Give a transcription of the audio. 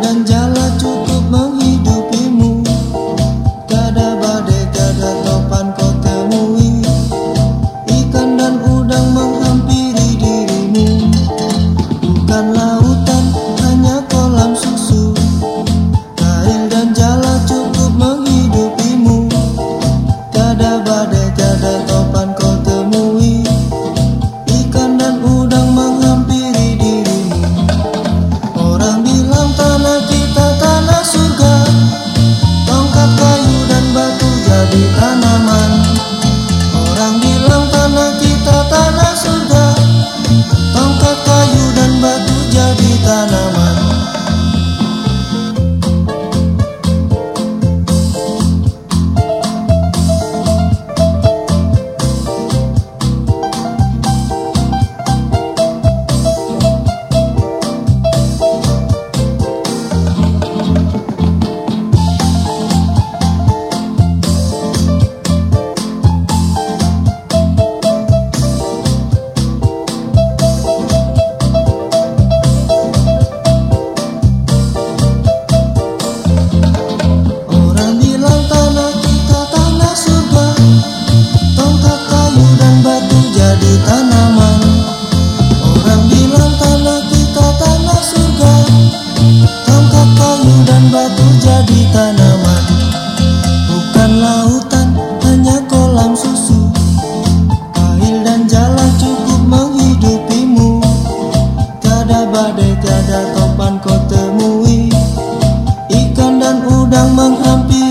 dan jalan sedang menghampiri